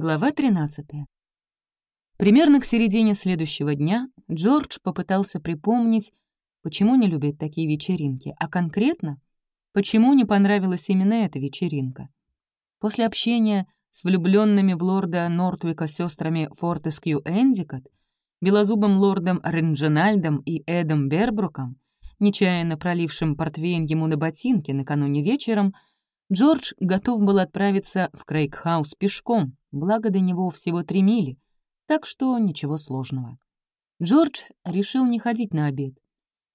Глава 13. Примерно к середине следующего дня Джордж попытался припомнить, почему не любит такие вечеринки, а конкретно, почему не понравилась именно эта вечеринка. После общения с влюбленными в лорда Нортвика сестрами Фортескью Эндикот, белозубым лордом Ренджинальдом и Эдом Бербруком, нечаянно пролившим портвейн ему на ботинки накануне вечером, Джордж готов был отправиться в Крейгхаус пешком, благо до него всего три мили, так что ничего сложного. Джордж решил не ходить на обед.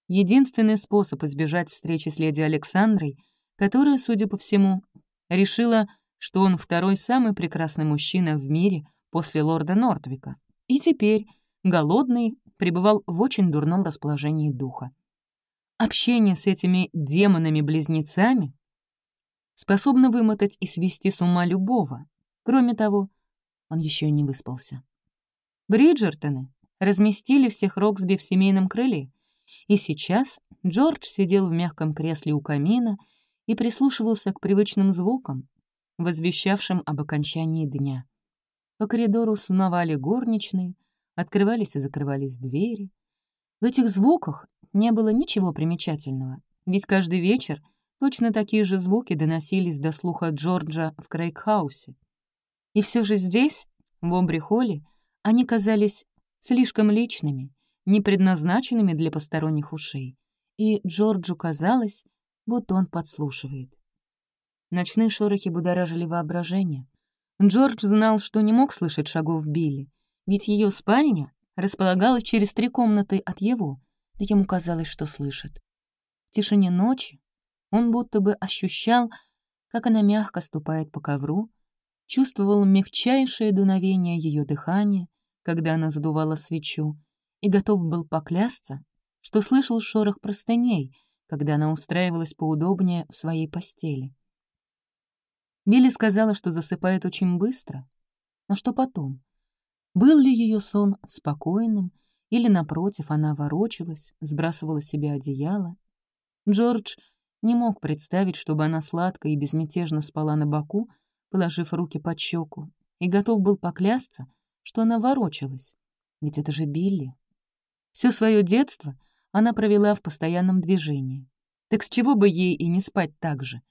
Единственный способ избежать встречи с леди Александрой, которая, судя по всему, решила, что он второй самый прекрасный мужчина в мире после лорда Нортвика, и теперь, голодный, пребывал в очень дурном расположении духа. Общение с этими демонами-близнецами способно вымотать и свести с ума любого. Кроме того, он еще и не выспался. Бриджертоны разместили всех Роксби в семейном крыле, и сейчас Джордж сидел в мягком кресле у камина и прислушивался к привычным звукам, возвещавшим об окончании дня. По коридору сновали горничные, открывались и закрывались двери. В этих звуках не было ничего примечательного, ведь каждый вечер точно такие же звуки доносились до слуха Джорджа в Крейгхаусе. И все же здесь, в Омбри-холле, они казались слишком личными, не предназначенными для посторонних ушей, и Джорджу казалось, будто он подслушивает. Ночные шорохи будоражили воображение. Джордж знал, что не мог слышать шагов Билли, ведь ее спальня располагалась через три комнаты от его, но ему казалось, что слышит. В тишине ночи он будто бы ощущал, как она мягко ступает по ковру, чувствовал мягчайшее дуновение ее дыхания, когда она задувала свечу, и готов был поклясться, что слышал шорох простыней, когда она устраивалась поудобнее в своей постели. Билли сказала, что засыпает очень быстро. Но что потом? Был ли ее сон спокойным, или, напротив, она ворочалась, сбрасывала с себя одеяло? Джордж не мог представить, чтобы она сладко и безмятежно спала на боку, положив руки под щеку, и готов был поклясться, что она ворочалась. Ведь это же Билли. Все свое детство она провела в постоянном движении. Так с чего бы ей и не спать так же?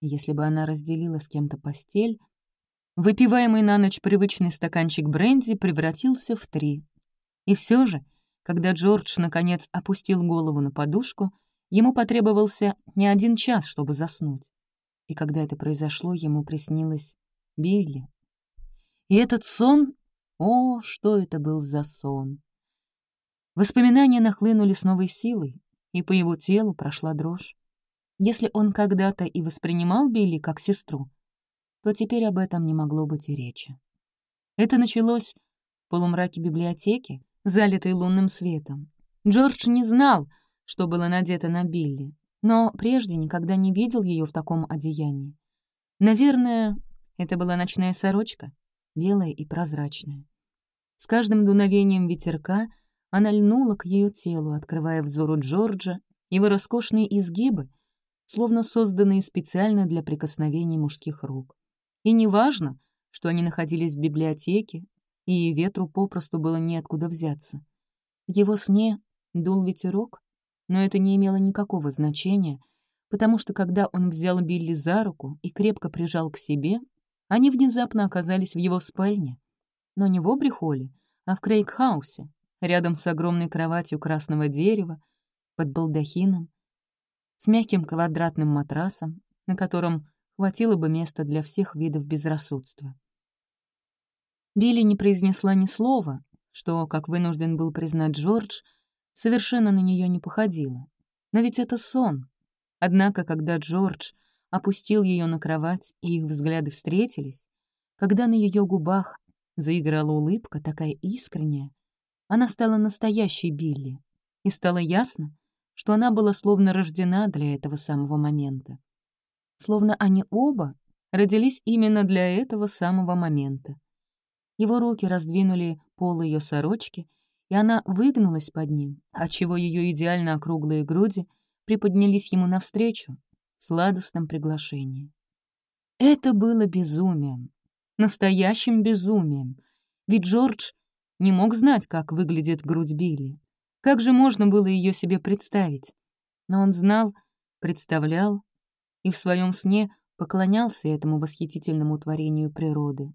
Если бы она разделила с кем-то постель, выпиваемый на ночь привычный стаканчик бренди превратился в три. И все же, когда Джордж наконец опустил голову на подушку, ему потребовался не один час, чтобы заснуть. И когда это произошло, ему приснилось Билли. И этот сон... О, что это был за сон! Воспоминания нахлынули с новой силой, и по его телу прошла дрожь. Если он когда-то и воспринимал Билли как сестру, то теперь об этом не могло быть и речи. Это началось в полумраке библиотеки, залитой лунным светом. Джордж не знал, что было надето на Билли, но прежде никогда не видел ее в таком одеянии. Наверное, это была ночная сорочка, белая и прозрачная. С каждым дуновением ветерка она льнула к ее телу, открывая взору Джорджа его роскошные изгибы, словно созданные специально для прикосновений мужских рук. И неважно, что они находились в библиотеке, и ветру попросту было неоткуда взяться. В его сне дул ветерок, но это не имело никакого значения, потому что когда он взял Билли за руку и крепко прижал к себе, они внезапно оказались в его спальне. Но не в Обрихоле, а в Крейгхаусе, рядом с огромной кроватью красного дерева, под балдахином, с мягким квадратным матрасом, на котором хватило бы места для всех видов безрассудства. Билли не произнесла ни слова, что, как вынужден был признать Джордж, совершенно на нее не походила. Но ведь это сон. Однако, когда Джордж опустил ее на кровать, и их взгляды встретились, когда на ее губах заиграла улыбка, такая искренняя, она стала настоящей Билли, и стало ясно, что она была словно рождена для этого самого момента. Словно они оба родились именно для этого самого момента. Его руки раздвинули пол ее сорочки, и она выгнулась под ним, отчего ее идеально округлые груди приподнялись ему навстречу в сладостном приглашении. Это было безумием. настоящим безумием. Ведь Джордж не мог знать, как выглядит грудь Билли. Как же можно было ее себе представить? Но он знал, представлял и в своем сне поклонялся этому восхитительному творению природы.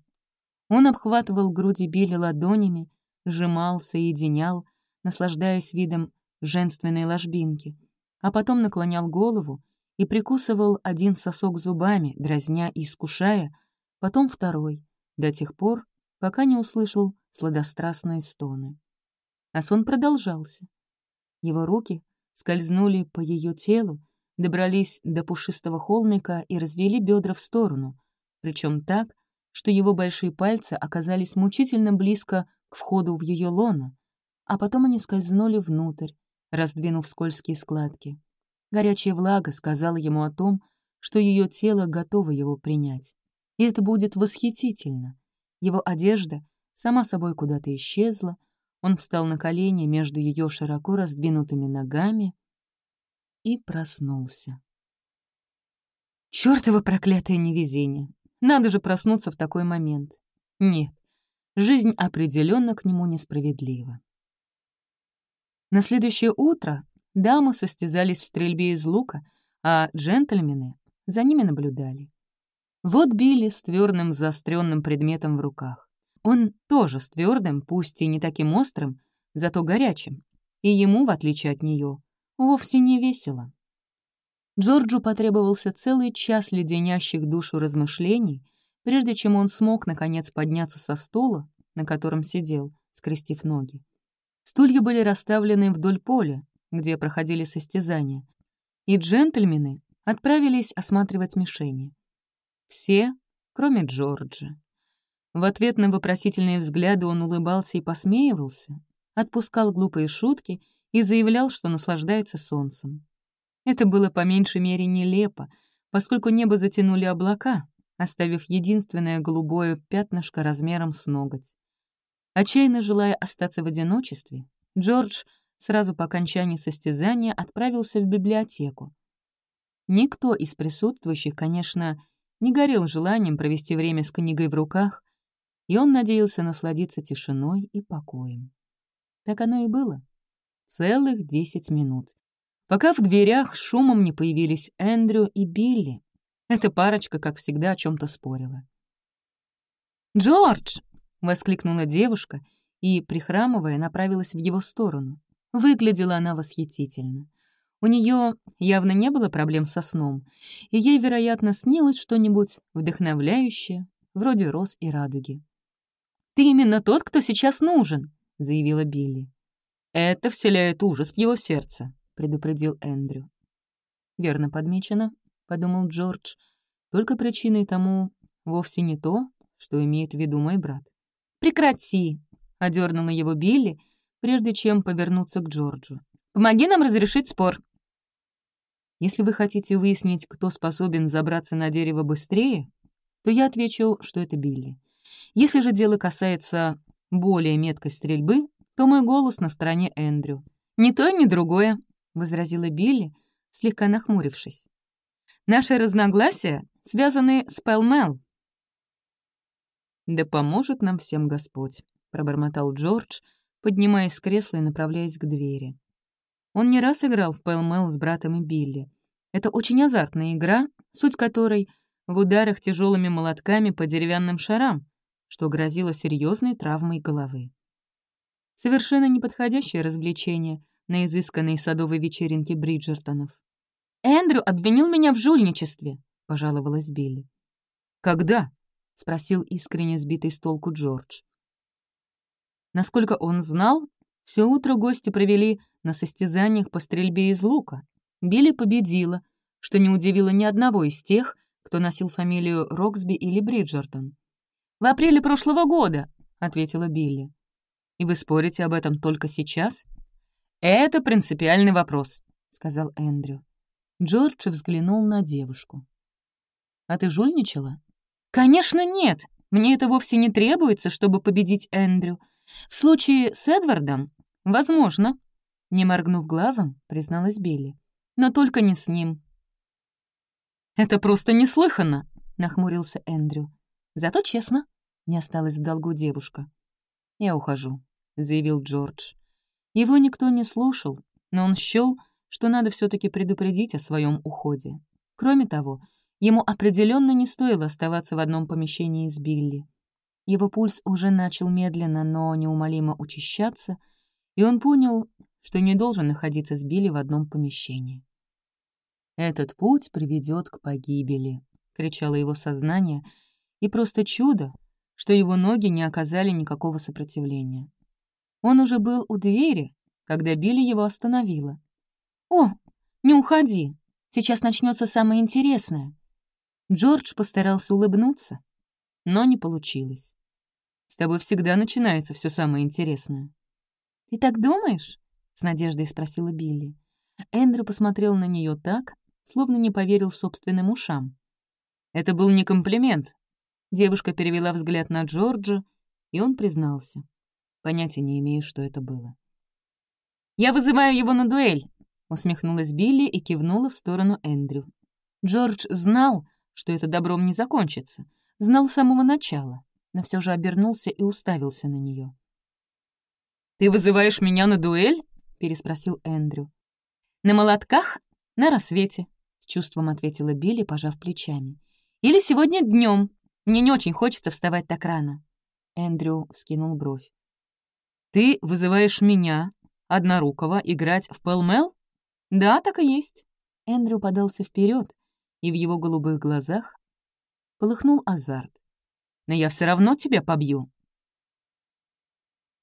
Он обхватывал груди Билли ладонями, сжимал, соединял, наслаждаясь видом женственной ложбинки, а потом наклонял голову и прикусывал один сосок зубами, дразня и искушая, потом второй, до тех пор, пока не услышал сладострастные стоны. А сон продолжался. Его руки скользнули по ее телу, добрались до пушистого холмика и развели бедра в сторону, причем так, что его большие пальцы оказались мучительно близко к входу в ее лоно, а потом они скользнули внутрь, раздвинув скользкие складки. Горячая влага сказала ему о том, что ее тело готово его принять. И это будет восхитительно. Его одежда сама собой куда-то исчезла, он встал на колени между ее широко раздвинутыми ногами и проснулся. Чёртово проклятое невезение! Надо же проснуться в такой момент. Нет, жизнь определенно к нему несправедлива. На следующее утро дамы состязались в стрельбе из лука, а джентльмены за ними наблюдали. Вот Билли с твердым заостренным предметом в руках. Он тоже с твердым, пусть и не таким острым, зато горячим. И ему, в отличие от нее, вовсе не весело. Джорджу потребовался целый час леденящих душу размышлений, прежде чем он смог, наконец, подняться со стула, на котором сидел, скрестив ноги. Стулья были расставлены вдоль поля, где проходили состязания, и джентльмены отправились осматривать мишени. Все, кроме Джорджа. В ответ на вопросительные взгляды он улыбался и посмеивался, отпускал глупые шутки и заявлял, что наслаждается солнцем. Это было по меньшей мере нелепо, поскольку небо затянули облака, оставив единственное голубое пятнышко размером с ноготь. Отчаянно желая остаться в одиночестве, Джордж сразу по окончании состязания отправился в библиотеку. Никто из присутствующих, конечно, не горел желанием провести время с книгой в руках, и он надеялся насладиться тишиной и покоем. Так оно и было. Целых десять минут. Пока в дверях шумом не появились Эндрю и Билли. Эта парочка, как всегда, о чем то спорила. «Джордж!» — воскликнула девушка и, прихрамывая, направилась в его сторону. Выглядела она восхитительно. У нее явно не было проблем со сном, и ей, вероятно, снилось что-нибудь вдохновляющее, вроде роз и радуги. «Ты именно тот, кто сейчас нужен», — заявила Билли. «Это вселяет ужас в его сердце», — предупредил Эндрю. «Верно подмечено», — подумал Джордж. «Только причиной тому вовсе не то, что имеет в виду мой брат». «Прекрати!» — одернула его Билли, прежде чем повернуться к Джорджу. «Помоги нам разрешить спор». Если вы хотите выяснить, кто способен забраться на дерево быстрее, то я отвечу, что это Билли. Если же дело касается более меткой стрельбы, то мой голос на стороне Эндрю. «Ни то, ни другое», — возразила Билли, слегка нахмурившись. «Наши разногласия связаны с Пэлмэл». «Да поможет нам всем Господь», — пробормотал Джордж, поднимаясь с кресла и направляясь к двери. Он не раз играл в Пэлмэл с братом и Билли. Это очень азартная игра, суть которой в ударах тяжелыми молотками по деревянным шарам, что грозило серьезной травмой головы. Совершенно неподходящее развлечение на изысканной садовой вечеринке Бриджертонов. «Эндрю обвинил меня в жульничестве», — пожаловалась Билли. «Когда?» — спросил искренне сбитый с толку Джордж. Насколько он знал, все утро гости провели на состязаниях по стрельбе из лука. Билли победила, что не удивило ни одного из тех, кто носил фамилию Роксби или Бриджертон. «В апреле прошлого года», — ответила Билли. «И вы спорите об этом только сейчас?» «Это принципиальный вопрос», — сказал Эндрю. Джордж взглянул на девушку. «А ты жульничала?» «Конечно нет! Мне это вовсе не требуется, чтобы победить Эндрю. В случае с Эдвардом, возможно». Не моргнув глазом, призналась Билли. «Но только не с ним». «Это просто неслыханно», — нахмурился Эндрю. «Зато честно», — не осталась в долгу девушка. «Я ухожу», — заявил Джордж. Его никто не слушал, но он счёл, что надо все таки предупредить о своем уходе. Кроме того, ему определенно не стоило оставаться в одном помещении с Билли. Его пульс уже начал медленно, но неумолимо учащаться, и он понял, что не должен находиться с Билли в одном помещении. «Этот путь приведет к погибели», — кричало его сознание, и просто чудо, что его ноги не оказали никакого сопротивления. Он уже был у двери, когда Билли его остановила. «О, не уходи! Сейчас начнется самое интересное!» Джордж постарался улыбнуться, но не получилось. «С тобой всегда начинается все самое интересное». «Ты так думаешь?» — с надеждой спросила Билли. Эндрю посмотрел на нее так, словно не поверил собственным ушам. Это был не комплимент. Девушка перевела взгляд на Джорджа, и он признался. Понятия не имею, что это было. «Я вызываю его на дуэль!» — усмехнулась Билли и кивнула в сторону Эндрю. Джордж знал, что это добром не закончится, знал с самого начала, но все же обернулся и уставился на нее. «Ты вызываешь меня на дуэль?» — переспросил Эндрю. «На молотках? На рассвете», — с чувством ответила Билли, пожав плечами. «Или сегодня днем. Мне не очень хочется вставать так рано». Эндрю вскинул бровь. «Ты вызываешь меня, однорукого, играть в пэлмэл?» «Да, так и есть». Эндрю подался вперед, и в его голубых глазах полыхнул азарт. «Но я все равно тебя побью».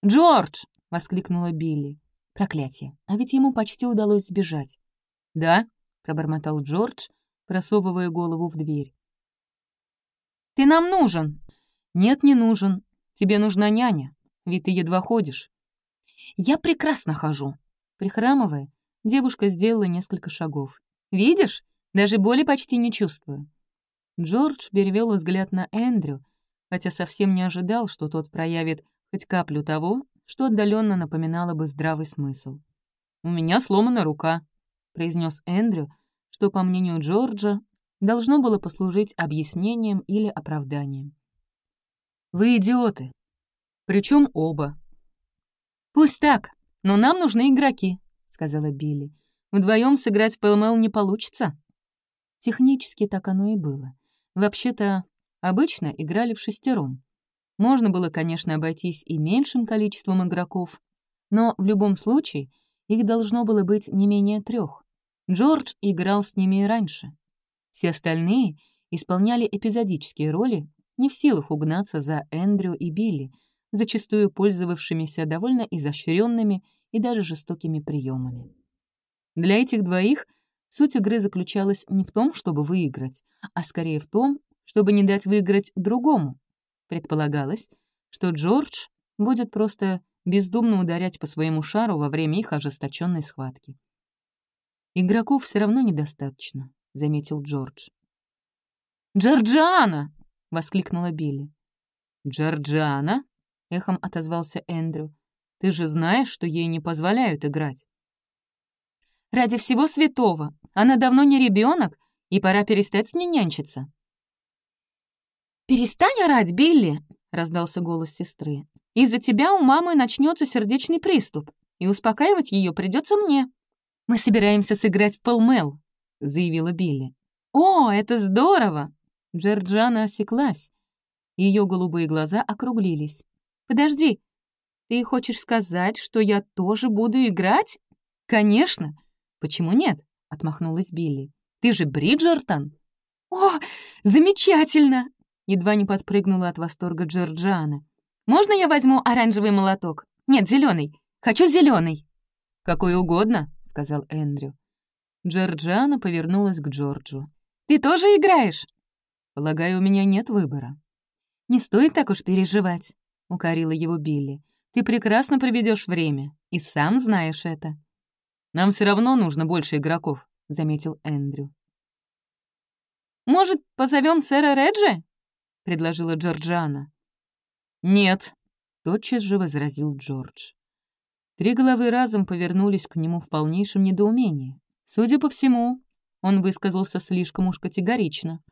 «Джордж!» — воскликнула Билли. Проклятие, а ведь ему почти удалось сбежать. «Да?» — пробормотал Джордж, просовывая голову в дверь. «Ты нам нужен!» «Нет, не нужен. Тебе нужна няня, ведь ты едва ходишь». «Я прекрасно хожу!» Прихрамывая, девушка сделала несколько шагов. «Видишь? Даже боли почти не чувствую». Джордж перевел взгляд на Эндрю, хотя совсем не ожидал, что тот проявит хоть каплю того, что отдаленно напоминало бы здравый смысл. «У меня сломана рука», — произнес Эндрю, что, по мнению Джорджа, должно было послужить объяснением или оправданием. «Вы идиоты. Причем оба». «Пусть так, но нам нужны игроки», — сказала Билли. Вдвоем сыграть в ПЛМЛ не получится». Технически так оно и было. Вообще-то, обычно играли в шестером. Можно было, конечно, обойтись и меньшим количеством игроков, но в любом случае их должно было быть не менее трех. Джордж играл с ними и раньше. Все остальные исполняли эпизодические роли, не в силах угнаться за Эндрю и Билли, зачастую пользовавшимися довольно изощренными и даже жестокими приемами. Для этих двоих суть игры заключалась не в том, чтобы выиграть, а скорее в том, чтобы не дать выиграть другому, Предполагалось, что Джордж будет просто бездумно ударять по своему шару во время их ожесточенной схватки. «Игроков все равно недостаточно», — заметил Джордж. «Джорджиана!» — воскликнула Билли. «Джорджиана?» — эхом отозвался Эндрю. «Ты же знаешь, что ей не позволяют играть». «Ради всего святого! Она давно не ребенок, и пора перестать с ней нянчиться». «Перестань орать, Билли!» — раздался голос сестры. «Из-за тебя у мамы начнется сердечный приступ, и успокаивать ее придется мне». «Мы собираемся сыграть в полмел», — заявила Билли. «О, это здорово!» Джорджана осеклась. Ее голубые глаза округлились. «Подожди, ты хочешь сказать, что я тоже буду играть?» «Конечно! Почему нет?» — отмахнулась Билли. «Ты же Бриджертон!» «О, замечательно!» Едва не подпрыгнула от восторга Джорджиана. «Можно я возьму оранжевый молоток? Нет, зеленый. Хочу зеленый. «Какой угодно», — сказал Эндрю. Джорджиана повернулась к Джорджу. «Ты тоже играешь?» «Полагаю, у меня нет выбора». «Не стоит так уж переживать», — укорила его Билли. «Ты прекрасно проведешь время, и сам знаешь это». «Нам все равно нужно больше игроков», — заметил Эндрю. «Может, позовем сэра Реджи?» предложила Джорджиана. «Нет», — тотчас же возразил Джордж. Три головы разом повернулись к нему в полнейшем недоумении. Судя по всему, он высказался слишком уж категорично.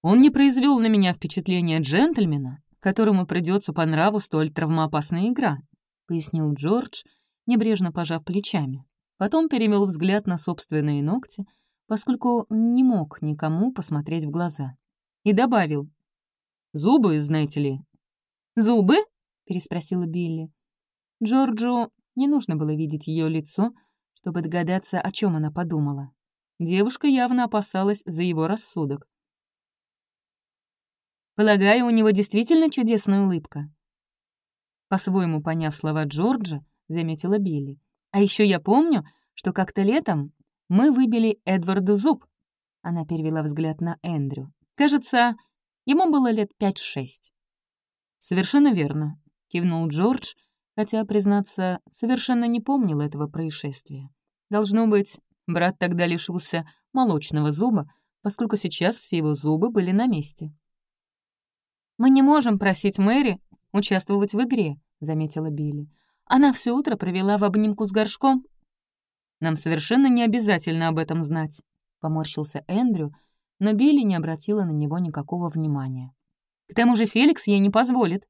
Он не произвел на меня впечатления джентльмена, которому придется по нраву столь травмоопасная игра», — пояснил Джордж, небрежно пожав плечами. Потом перевел взгляд на собственные ногти, поскольку не мог никому посмотреть в глаза. И добавил. «Зубы, знаете ли». «Зубы?» — переспросила Билли. Джорджу не нужно было видеть ее лицо, чтобы догадаться, о чем она подумала. Девушка явно опасалась за его рассудок. «Полагаю, у него действительно чудесная улыбка?» По-своему поняв слова Джорджа, заметила Билли. «А еще я помню, что как-то летом мы выбили Эдварду зуб». Она перевела взгляд на Эндрю. «Кажется, ему было лет пять-шесть». «Совершенно верно», — кивнул Джордж, хотя, признаться, совершенно не помнил этого происшествия. Должно быть, Брат тогда лишился молочного зуба, поскольку сейчас все его зубы были на месте. «Мы не можем просить Мэри участвовать в игре», — заметила Билли. «Она все утро провела в обнимку с горшком». «Нам совершенно не обязательно об этом знать», — поморщился Эндрю, но Билли не обратила на него никакого внимания. «К тому же Феликс ей не позволит».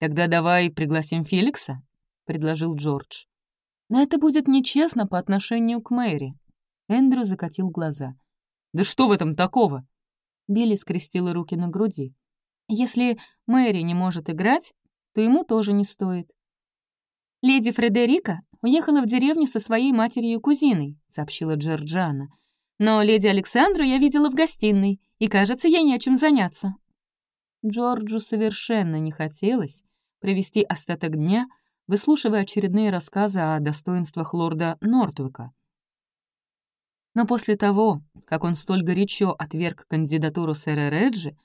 «Тогда давай пригласим Феликса», — предложил Джордж. Но это будет нечестно по отношению к Мэри. Эндрю закатил глаза. «Да что в этом такого?» Билли скрестила руки на груди. «Если Мэри не может играть, то ему тоже не стоит». «Леди Фредерика уехала в деревню со своей матерью и кузиной», — сообщила Джорджана. «Но леди Александру я видела в гостиной, и, кажется, ей не о чем заняться». Джорджу совершенно не хотелось провести остаток дня — выслушивая очередные рассказы о достоинствах лорда Нортвика. Но после того, как он столь горячо отверг кандидатуру сэра Реджи,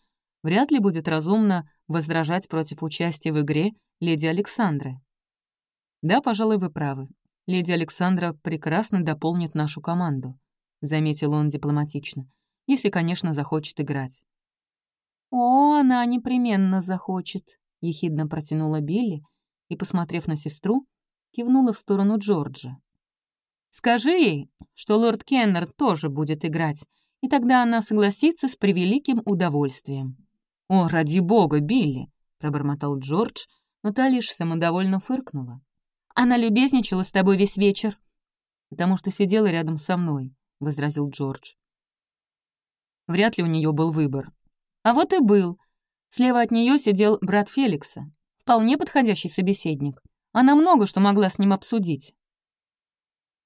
вряд ли будет разумно возражать против участия в игре леди Александры. «Да, пожалуй, вы правы. Леди Александра прекрасно дополнит нашу команду», — заметил он дипломатично, «если, конечно, захочет играть». «О, она непременно захочет», — ехидно протянула Билли, и, посмотрев на сестру, кивнула в сторону Джорджа. «Скажи ей, что лорд Кеннер тоже будет играть, и тогда она согласится с превеликим удовольствием». «О, ради бога, Билли!» — пробормотал Джордж, но та лишь самодовольно фыркнула. «Она любезничала с тобой весь вечер». «Потому что сидела рядом со мной», — возразил Джордж. Вряд ли у нее был выбор. А вот и был. Слева от нее сидел брат Феликса, вполне подходящий собеседник. Она много что могла с ним обсудить.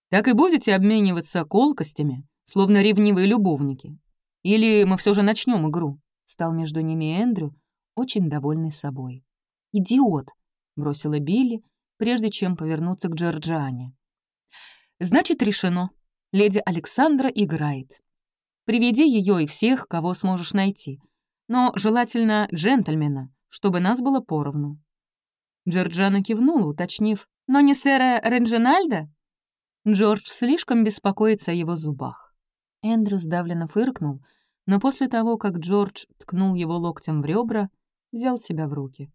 «Так и будете обмениваться колкостями, словно ревнивые любовники? Или мы все же начнем игру?» Стал между ними Эндрю, очень довольный собой. «Идиот!» — бросила Билли, прежде чем повернуться к Джорджиане. «Значит, решено. Леди Александра играет. Приведи ее и всех, кого сможешь найти. Но желательно джентльмена, чтобы нас было поровну. Джорджана кивнула, уточнив. «Но не сэра Ренджинальда?» Джордж слишком беспокоится о его зубах. Эндрю сдавленно фыркнул, но после того, как Джордж ткнул его локтем в ребра, взял себя в руки.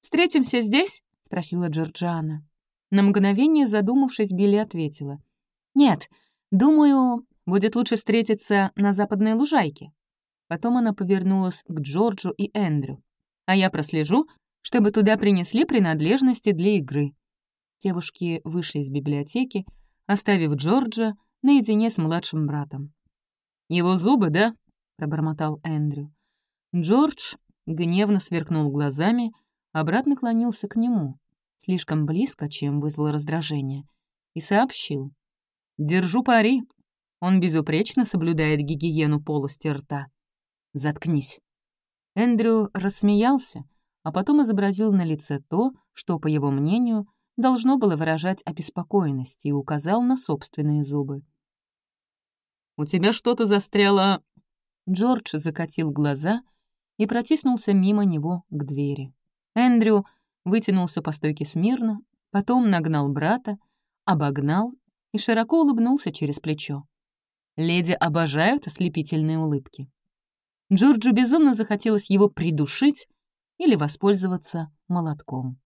«Встретимся здесь?» — спросила Джорджана. На мгновение задумавшись, Билли ответила. «Нет, думаю, будет лучше встретиться на западной лужайке». Потом она повернулась к Джорджу и Эндрю. «А я прослежу, чтобы туда принесли принадлежности для игры. Девушки вышли из библиотеки, оставив Джорджа наедине с младшим братом. «Его зубы, да?» — пробормотал Эндрю. Джордж гневно сверкнул глазами, брат наклонился к нему, слишком близко, чем вызвало раздражение, и сообщил. «Держу пари. Он безупречно соблюдает гигиену полости рта. Заткнись». Эндрю рассмеялся, а потом изобразил на лице то, что, по его мнению, должно было выражать обеспокоенность, и указал на собственные зубы. «У тебя что-то застряло...» Джордж закатил глаза и протиснулся мимо него к двери. Эндрю вытянулся по стойке смирно, потом нагнал брата, обогнал и широко улыбнулся через плечо. Леди обожают ослепительные улыбки. Джорджу безумно захотелось его придушить, или воспользоваться молотком.